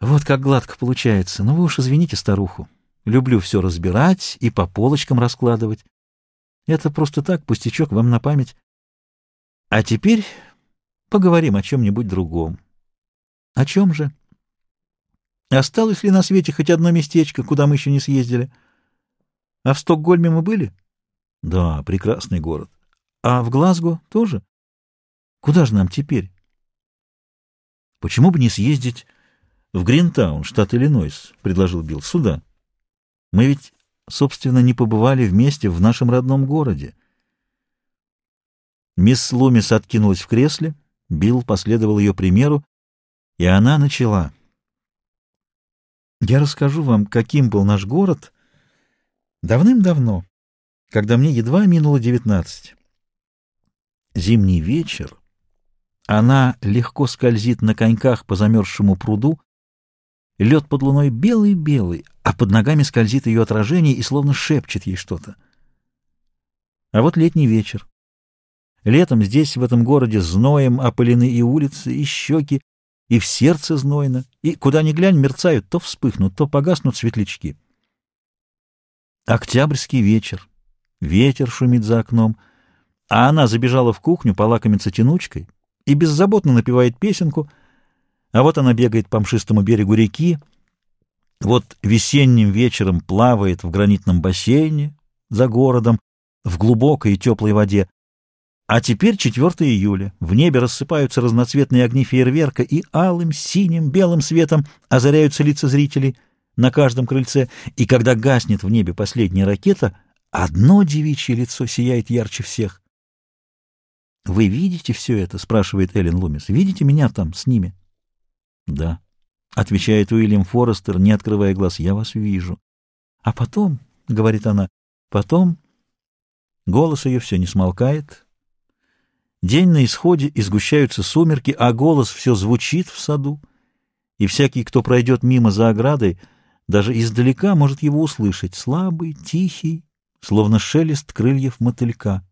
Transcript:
Вот как гладко получается. Ну вы уж извините старуху. Люблю все разбирать и по полочкам раскладывать. Это просто так, пустячок вам на память. А теперь поговорим о чем-нибудь другом. О чем же? Осталось ли на свете хоть одно местечко, куда мы еще не съездили? А в Стокгольме мы были? Да, прекрасный город. А в Глазго тоже? Куда же нам теперь? Почему бы не съездить в Гринтаун, штат Иллинойс, предложил Билл. Сюда. Мы ведь, собственно, не побывали вместе в нашем родном городе. Мисс Лумис откинулась в кресле, Билл последовал ее примеру, и она начала. Я расскажу вам, каким был наш город давным-давно, когда мне едва минуло девятнадцать. Зимний вечер. Она легко скользит на коньках по замерзшему пруду, Лед под луной белый-белый, а под ногами скользит ее отражение и словно шепчет ей что-то. А вот летний вечер. Летом здесь, в этом городе, зноем опылены и улицы, и щеки, и в сердце знойно, и куда ни глянь, мерцают, то вспыхнут, то погаснут светлячки. Октябрьский вечер. Ветер шумит за окном, а она забежала в кухню полакомиться тянучкой и беззаботно напевает песенку — а вот она бегает по мшистому берегу реки, вот весенним вечером плавает в гранитном бассейне за городом, в глубокой и теплой воде. А теперь 4 июля. В небе рассыпаются разноцветные огни фейерверка и алым, синим, белым светом озаряются лица зрителей на каждом крыльце. И когда гаснет в небе последняя ракета, одно девичье лицо сияет ярче всех. «Вы видите все это?» — спрашивает Эллен Лумис. «Видите меня там с ними?» Да, отвечает Уильям Форестер, не открывая глаз, я вас вижу. А потом, говорит она, потом голос ее все не смолкает. День на исходе, и сгущаются сумерки, а голос все звучит в саду, и всякий, кто пройдет мимо за оградой, даже издалека может его услышать, слабый, тихий, словно шелест крыльев мотылька.